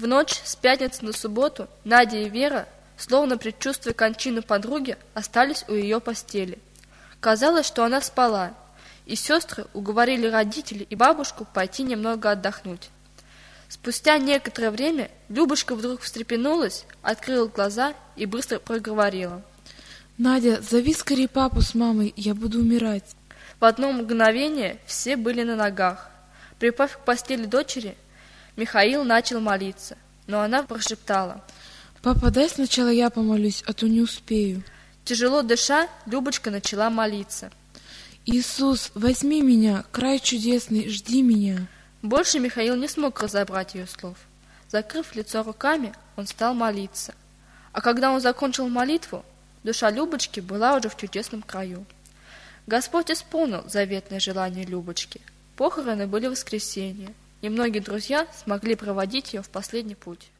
В ночь с пятницы на субботу Надя и Вера, словно предчувствуя кончину подруги, остались у ее постели. Казалось, что она спала, и сестры уговорили родителей и бабушку пойти немного отдохнуть. Спустя некоторое время Любушка вдруг встрепенулась, открыла глаза и быстро проговорила. «Надя, зови скорее папу с мамой, я буду умирать». В одно мгновение все были на ногах. Припав к постели дочери, Михаил начал молиться, но она прошептала. «Папа, дай сначала я помолюсь, а то не успею». Тяжело дыша, Любочка начала молиться. «Иисус, возьми меня, край чудесный, жди меня». Больше Михаил не смог разобрать ее слов. Закрыв лицо руками, он стал молиться. А когда он закончил молитву, душа Любочки была уже в чудесном краю. Господь исполнил заветное желание Любочки. Похороны были в воскресенье и многие друзья смогли проводить ее в последний путь.